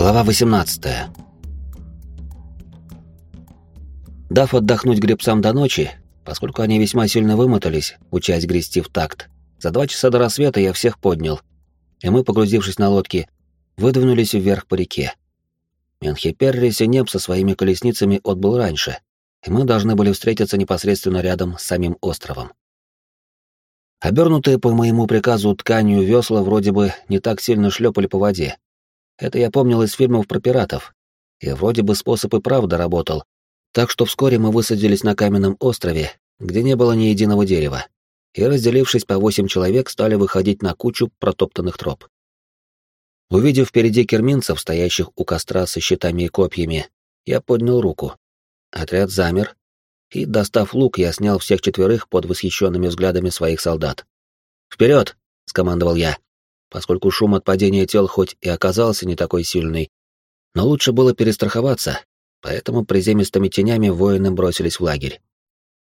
Глава 18. Дав отдохнуть гребцам до ночи, поскольку они весьма сильно вымотались, учась грести в такт, за два часа до рассвета я всех поднял, и мы, погрузившись на лодки, выдвинулись вверх по реке. Менхиперри Синеп со своими колесницами отбыл раньше, и мы должны были встретиться непосредственно рядом с самим островом. Обернутые по моему приказу тканью весла вроде бы не так сильно шлепали по воде, это я помнил из фильмов про пиратов. И вроде бы способ и правда работал. Так что вскоре мы высадились на каменном острове, где не было ни единого дерева. И, разделившись по восемь человек, стали выходить на кучу протоптанных троп. Увидев впереди керминцев, стоящих у костра со щитами и копьями, я поднял руку. Отряд замер, и, достав лук, я снял всех четверых под восхищенными взглядами своих солдат. «Вперед!» — скомандовал я поскольку шум от падения тел хоть и оказался не такой сильный, но лучше было перестраховаться, поэтому приземистыми тенями воины бросились в лагерь.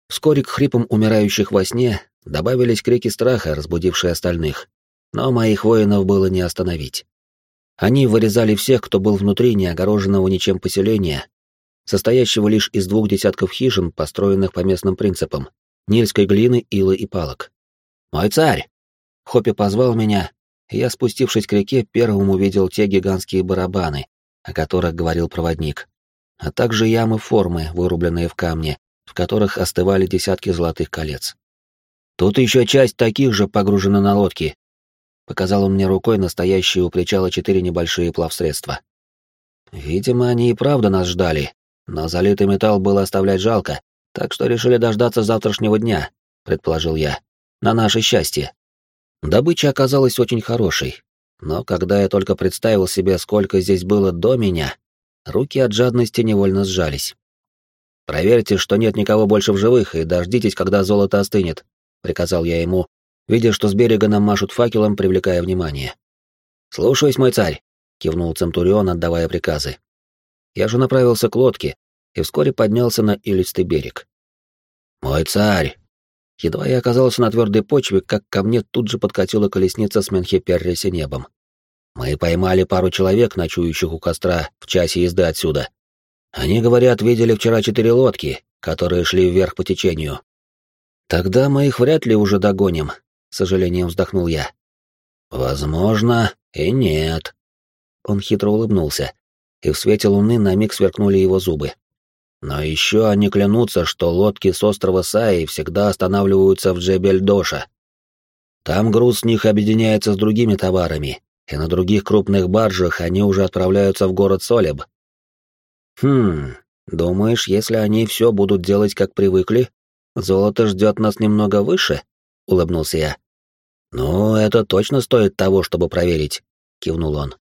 Вскоре к хрипам умирающих во сне добавились крики страха, разбудившие остальных, но моих воинов было не остановить. Они вырезали всех, кто был внутри неогороженного ничем поселения, состоящего лишь из двух десятков хижин, построенных по местным принципам, нильской глины, илы и палок. «Мой царь!» Хоппи позвал меня, я, спустившись к реке, первым увидел те гигантские барабаны, о которых говорил проводник, а также ямы формы, вырубленные в камне, в которых остывали десятки золотых колец. Тут еще часть таких же погружена на лодки. Показал он мне рукой настоящие у причала четыре небольшие плавсредства. Видимо, они и правда нас ждали, но залитый металл было оставлять жалко, так что решили дождаться завтрашнего дня, предположил я. На наше счастье. Добыча оказалась очень хорошей, но когда я только представил себе, сколько здесь было до меня, руки от жадности невольно сжались. «Проверьте, что нет никого больше в живых, и дождитесь, когда золото остынет», — приказал я ему, видя, что с берега нам машут факелом, привлекая внимание. «Слушаюсь, мой царь», — кивнул Центурион, отдавая приказы. Я же направился к лодке и вскоре поднялся на илистый берег. «Мой царь!» Едва я оказался на твердой почве, как ко мне тут же подкатила колесница с Менхеперриси небом. Мы поймали пару человек, ночующих у костра, в часе езды отсюда. Они, говорят, видели вчера четыре лодки, которые шли вверх по течению. Тогда мы их вряд ли уже догоним, с сожалением вздохнул я. Возможно, и нет. Он хитро улыбнулся, и в свете луны на миг сверкнули его зубы. Но еще они клянутся, что лодки с острова Саи всегда останавливаются в Джебель-Доша. Там груз с них объединяется с другими товарами, и на других крупных баржах они уже отправляются в город Солеб. Хм, думаешь, если они все будут делать как привыкли, золото ждет нас немного выше? Улыбнулся я. Ну, это точно стоит того, чтобы проверить, кивнул он.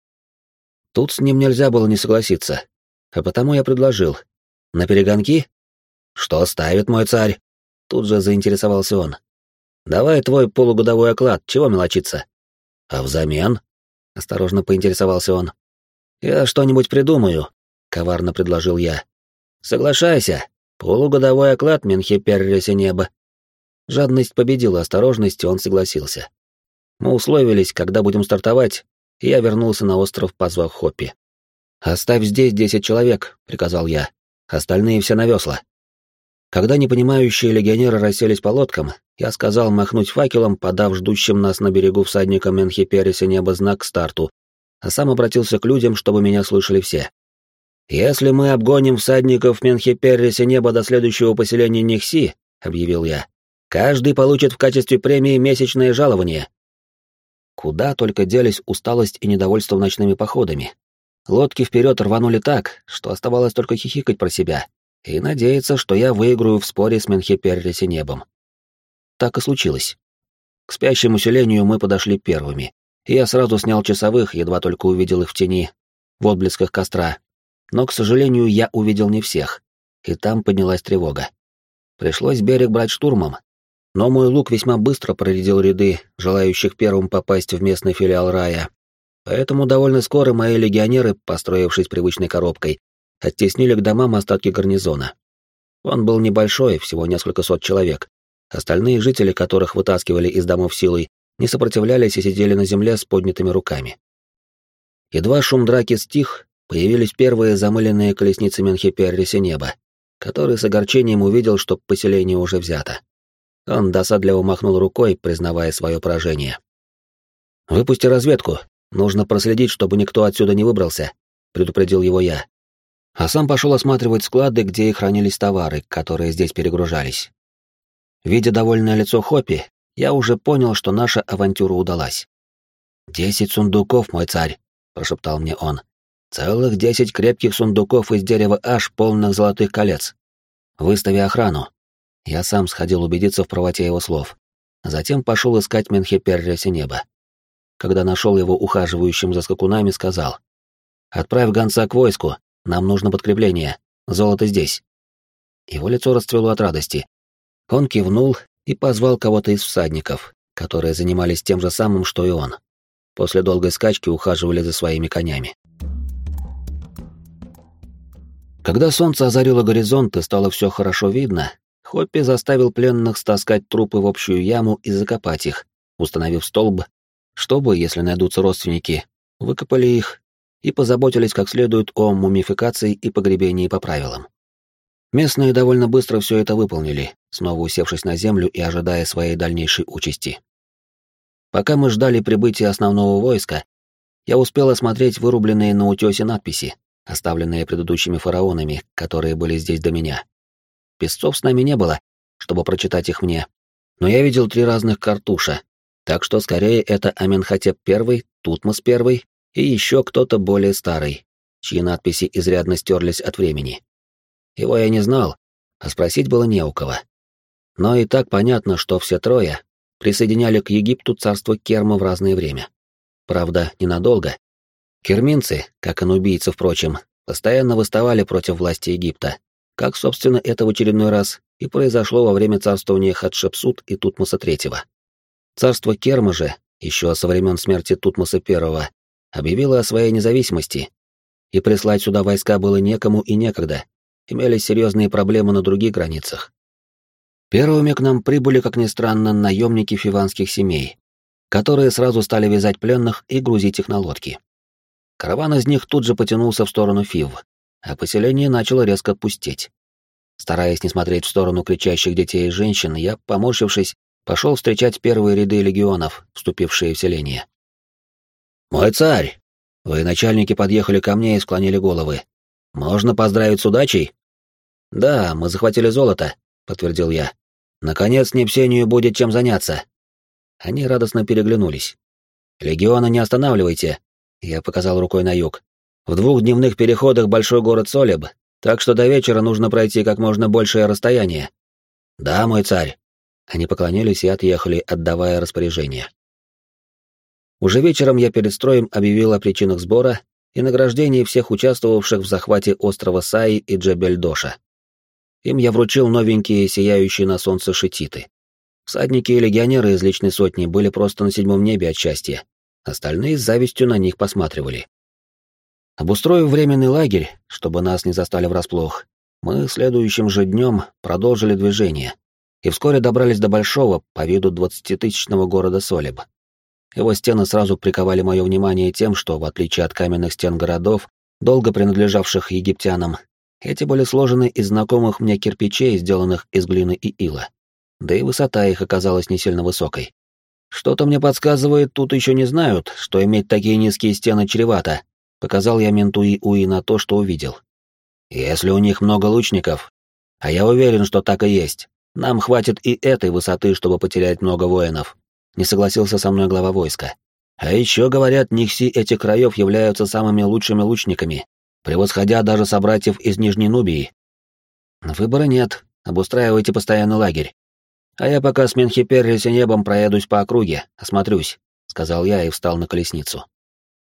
Тут с ним нельзя было не согласиться, а потому я предложил, на перегонки? Что ставит мой царь? Тут же заинтересовался он. Давай твой полугодовой оклад, чего мелочиться? А взамен? Осторожно поинтересовался он. Я что-нибудь придумаю, коварно предложил я. Соглашайся, полугодовой оклад Менхеперриси небо. Жадность победила осторожность, и он согласился. Мы условились, когда будем стартовать, и я вернулся на остров, позвав Хоппи. «Оставь здесь десять человек», — приказал я остальные все на весла. Когда непонимающие легионеры расселись по лодкам, я сказал махнуть факелом, подав ждущим нас на берегу всадникам Менхипериса небо знак к старту, а сам обратился к людям, чтобы меня слышали все. «Если мы обгоним всадников Менхипериса неба до следующего поселения Нихси», — объявил я, — «каждый получит в качестве премии месячное жалование». Куда только делись усталость и недовольство ночными походами. Лодки вперед рванули так, что оставалось только хихикать про себя и надеяться, что я выиграю в споре с Менхеперриси небом. Так и случилось. К спящему селению мы подошли первыми, я сразу снял часовых, едва только увидел их в тени, в отблесках костра. Но, к сожалению, я увидел не всех, и там поднялась тревога. Пришлось берег брать штурмом, но мой лук весьма быстро проредил ряды, желающих первым попасть в местный филиал рая, Поэтому довольно скоро мои легионеры, построившись привычной коробкой, оттеснили к домам остатки гарнизона. Он был небольшой, всего несколько сот человек. Остальные жители, которых вытаскивали из домов силой, не сопротивлялись и сидели на земле с поднятыми руками. Едва шум драки стих, появились первые замыленные колесницы Менхиперриси неба, который с огорчением увидел, что поселение уже взято. Он досадливо махнул рукой, признавая свое поражение. «Выпусти разведку. Нужно проследить, чтобы никто отсюда не выбрался», — предупредил его я. А сам пошел осматривать склады, где и хранились товары, которые здесь перегружались. Видя довольное лицо Хоппи, я уже понял, что наша авантюра удалась. «Десять сундуков, мой царь», — прошептал мне он. «Целых десять крепких сундуков из дерева аж полных золотых колец. Выстави охрану, я сам сходил убедиться в правоте его слов. Затем пошел искать Менхеперриса неба. Когда нашел его ухаживающим за скакунами, сказал. «Отправь гонца к войску, нам нужно подкрепление, золото здесь». Его лицо расцвело от радости. Он кивнул и позвал кого-то из всадников, которые занимались тем же самым, что и он. После долгой скачки ухаживали за своими конями. Когда солнце озарило горизонт и стало все хорошо видно, Хоппи заставил пленных стаскать трупы в общую яму и закопать их, установив столб, чтобы, если найдутся родственники, выкопали их и позаботились как следует о мумификации и погребении по правилам. Местные довольно быстро все это выполнили, снова усевшись на землю и ожидая своей дальнейшей участи. Пока мы ждали прибытия основного войска, я успел осмотреть вырубленные на утесе надписи, оставленные предыдущими фараонами, которые были здесь до меня. Песцов с нами не было, чтобы прочитать их мне. Но я видел три разных картуша, так что скорее это Аменхотеп I, Тутмос I и еще кто-то более старый, чьи надписи изрядно стерлись от времени. Его я не знал, а спросить было не у кого. Но и так понятно, что все трое присоединяли к Египту царство Керма в разное время. Правда, ненадолго. Керминцы, как и нубийцы, впрочем, постоянно выставали против власти Египта, как, собственно, это в очередной раз и произошло во время царствования Хатшепсут и Тутмоса III. Царство Керма же, еще со времен смерти Тутмоса I, объявило о своей независимости, и прислать сюда войска было некому и некогда, имелись серьезные проблемы на других границах. Первыми к нам прибыли, как ни странно, наемники фиванских семей, которые сразу стали вязать пленных и грузить их на лодки. Караван из них тут же потянулся в сторону Фив, а поселение начало резко пустеть. Стараясь не смотреть в сторону кричащих детей и женщин, я, поморщившись, пошел встречать первые ряды легионов, вступившие в селение. «Мой царь! Вы, начальники, подъехали ко мне и склонили головы. Можно поздравить с удачей?» «Да, мы захватили золото», — подтвердил я. «Наконец, Непсению будет чем заняться». Они радостно переглянулись. «Легиона не останавливайте», — я показал рукой на юг. В двух дневных переходах большой город Солеб, так что до вечера нужно пройти как можно большее расстояние. Да, мой царь. Они поклонились и отъехали, отдавая распоряжение. Уже вечером я перед строем объявил о причинах сбора и награждении всех участвовавших в захвате острова Саи и Джебель-Доша. Им я вручил новенькие, сияющие на солнце шититы. Всадники и легионеры из личной сотни были просто на седьмом небе от счастья. Остальные с завистью на них посматривали. Обустроив временный лагерь, чтобы нас не застали врасплох, мы следующим же днем продолжили движение и вскоре добрались до большого, по виду двадцатитысячного города Солеб. Его стены сразу приковали мое внимание тем, что, в отличие от каменных стен городов, долго принадлежавших египтянам, эти были сложены из знакомых мне кирпичей, сделанных из глины и ила. Да и высота их оказалась не сильно высокой. Что-то мне подсказывает, тут еще не знают, что иметь такие низкие стены чревато, Показал я менту и Уи на то, что увидел. Если у них много лучников, а я уверен, что так и есть, нам хватит и этой высоты, чтобы потерять много воинов. Не согласился со мной глава войска. А еще, говорят, Нихси этих краев являются самыми лучшими лучниками, превосходя даже собратьев из Нижней Нубии. Выбора нет, обустраивайте постоянный лагерь. А я пока с Менхиперриси небом проедусь по округе, осмотрюсь, сказал я и встал на колесницу.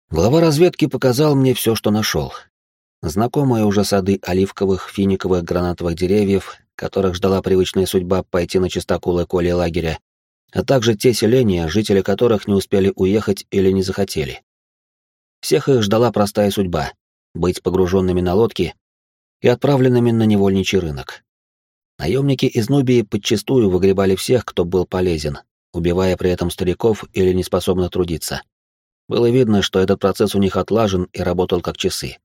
Глава разведки показал мне все, что нашел. Знакомые уже сады оливковых, финиковых, гранатовых деревьев, которых ждала привычная судьба пойти на чистоколы коли лагеря, а также те селения, жители которых не успели уехать или не захотели. Всех их ждала простая судьба — быть погруженными на лодки и отправленными на невольничий рынок. Наемники из Нубии подчастую выгребали всех, кто был полезен, убивая при этом стариков или неспособных трудиться. Было видно, что этот процесс у них отлажен и работал как часы.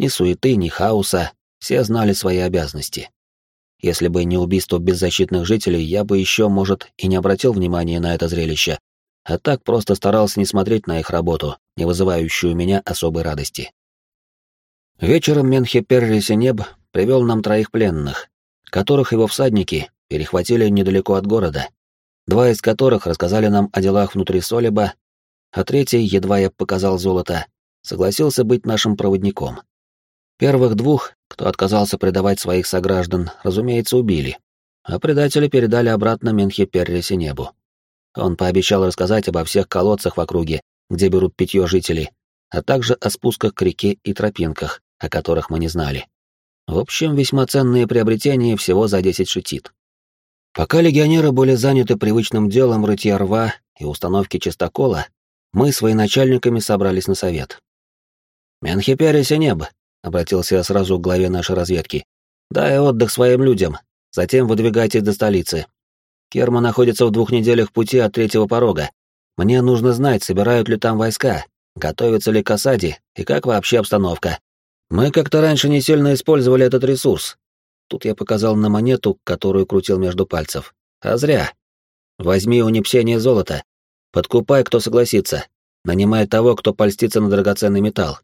Ни суеты, ни хаоса, все знали свои обязанности. Если бы не убийство беззащитных жителей, я бы еще, может, и не обратил внимания на это зрелище, а так просто старался не смотреть на их работу, не вызывающую у меня особой радости. Вечером Менхе Перрисенеб привел нам троих пленных, которых его всадники перехватили недалеко от города, два из которых рассказали нам о делах внутри Солиба, а третий, едва я показал золото, согласился быть нашим проводником. Первых двух, кто отказался предавать своих сограждан, разумеется, убили, а предатели передали обратно Менхе Перрисе небу. Он пообещал рассказать обо всех колодцах в округе, где берут питье жители, а также о спусках к реке и тропинках, о которых мы не знали. В общем, весьма ценные приобретения всего за 10 шитит. Пока легионеры были заняты привычным делом рытья рва и установки чистокола, мы с военачальниками собрались на совет. «Менхиперисе небо», — обратился я сразу к главе нашей разведки. «Дай отдых своим людям, затем выдвигайтесь до столицы. Керма находится в двух неделях пути от третьего порога. Мне нужно знать, собирают ли там войска, готовятся ли к осаде и как вообще обстановка. Мы как-то раньше не сильно использовали этот ресурс, Тут я показал на монету, которую крутил между пальцев. А зря. Возьми у Непсения золото. Подкупай, кто согласится. Нанимай того, кто польстится на драгоценный металл.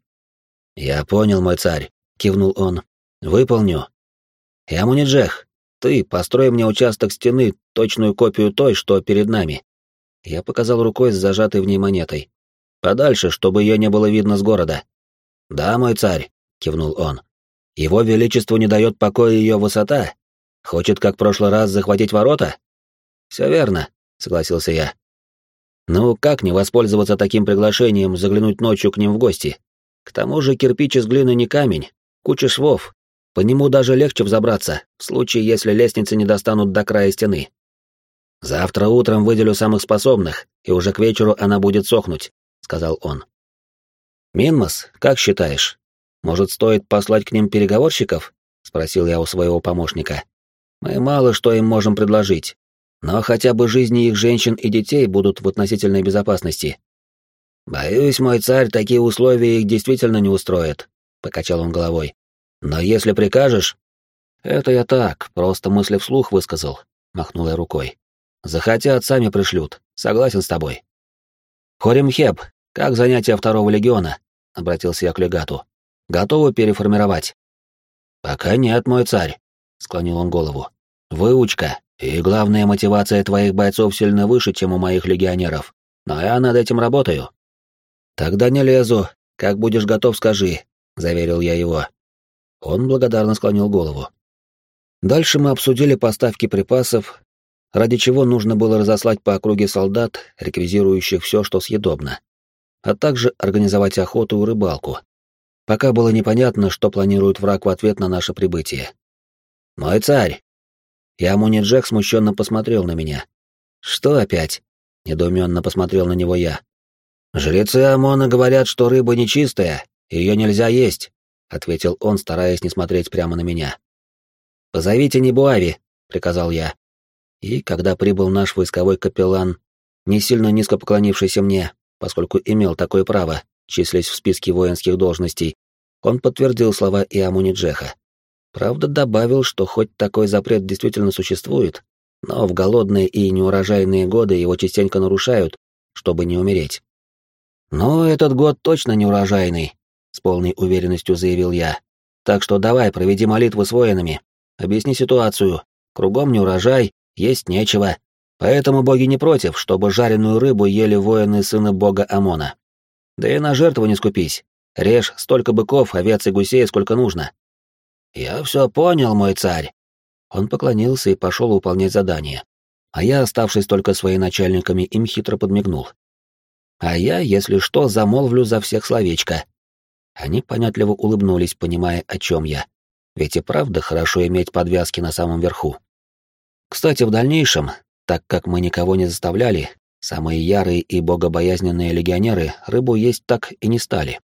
Я понял, мой царь, кивнул он. Выполню. Я Муниджех. Ты построй мне участок стены, точную копию той, что перед нами. Я показал рукой с зажатой в ней монетой. Подальше, чтобы ее не было видно с города. Да, мой царь, кивнул он. Его Величеству не дает покоя ее высота? Хочет, как в прошлый раз, захватить ворота? Все верно, согласился я. Ну, как не воспользоваться таким приглашением заглянуть ночью к ним в гости? К тому же кирпич из глины не камень, куча швов. По нему даже легче взобраться, в случае, если лестницы не достанут до края стены. Завтра утром выделю самых способных, и уже к вечеру она будет сохнуть, сказал он. Минмас, как считаешь, может, стоит послать к ним переговорщиков? спросил я у своего помощника. Мы мало что им можем предложить, но хотя бы жизни их женщин и детей будут в относительной безопасности. Боюсь, мой царь, такие условия их действительно не устроят, покачал он головой. Но если прикажешь, это я так, просто мысли вслух высказал, махнул я рукой. Захотят, сами пришлют. Согласен с тобой. Хоримхеп, как занятие второго легиона? обратился я к легату. Готовы переформировать?» «Пока нет, мой царь», — склонил он голову. «Выучка и главная мотивация твоих бойцов сильно выше, чем у моих легионеров. Но я над этим работаю». «Тогда не лезу. Как будешь готов, скажи», — заверил я его. Он благодарно склонил голову. Дальше мы обсудили поставки припасов, ради чего нужно было разослать по округе солдат, реквизирующих все, что съедобно, а также организовать охоту и рыбалку, Пока было непонятно, что планирует враг в ответ на наше прибытие. «Мой царь!» Ямуни Джек смущенно посмотрел на меня. «Что опять?» — недоуменно посмотрел на него я. «Жрецы Амона говорят, что рыба нечистая, ее нельзя есть», — ответил он, стараясь не смотреть прямо на меня. «Позовите Небуави», — приказал я. И когда прибыл наш войсковой капеллан, не сильно низко поклонившийся мне, поскольку имел такое право, числясь в списке воинских должностей, он подтвердил слова Иамуни Джеха. Правда, добавил, что хоть такой запрет действительно существует, но в голодные и неурожайные годы его частенько нарушают, чтобы не умереть. «Но этот год точно неурожайный», — с полной уверенностью заявил я. «Так что давай, проведи молитву с воинами. Объясни ситуацию. Кругом неурожай, есть нечего. Поэтому боги не против, чтобы жареную рыбу ели воины сына бога Амона. Да и на жертву не скупись. Режь столько быков, овец и гусей, сколько нужно. Я все понял, мой царь. Он поклонился и пошел выполнять задание. А я, оставшись только своими начальниками, им хитро подмигнул. А я, если что, замолвлю за всех словечко. Они понятливо улыбнулись, понимая, о чем я. Ведь и правда хорошо иметь подвязки на самом верху. Кстати, в дальнейшем, так как мы никого не заставляли, самые ярые и богобоязненные легионеры рыбу есть так и не стали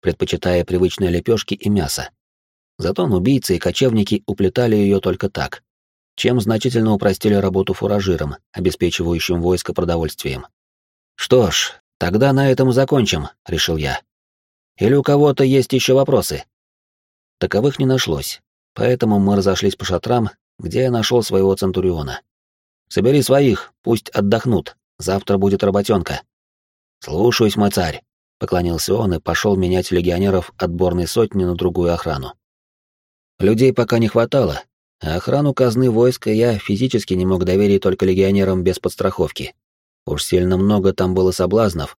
предпочитая привычные лепешки и мясо. Зато убийцы и кочевники уплетали ее только так, чем значительно упростили работу фуражирам, обеспечивающим войско продовольствием. «Что ж, тогда на этом закончим», — решил я. «Или у кого-то есть еще вопросы?» Таковых не нашлось, поэтому мы разошлись по шатрам, где я нашел своего Центуриона. «Собери своих, пусть отдохнут, завтра будет работенка». «Слушаюсь, мой царь», — поклонился он и пошел менять легионеров отборной сотни на другую охрану. Людей пока не хватало, а охрану казны войска я физически не мог доверить только легионерам без подстраховки. Уж сильно много там было соблазнов.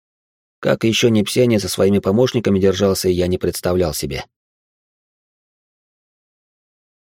Как еще Непсене со своими помощниками держался, я не представлял себе.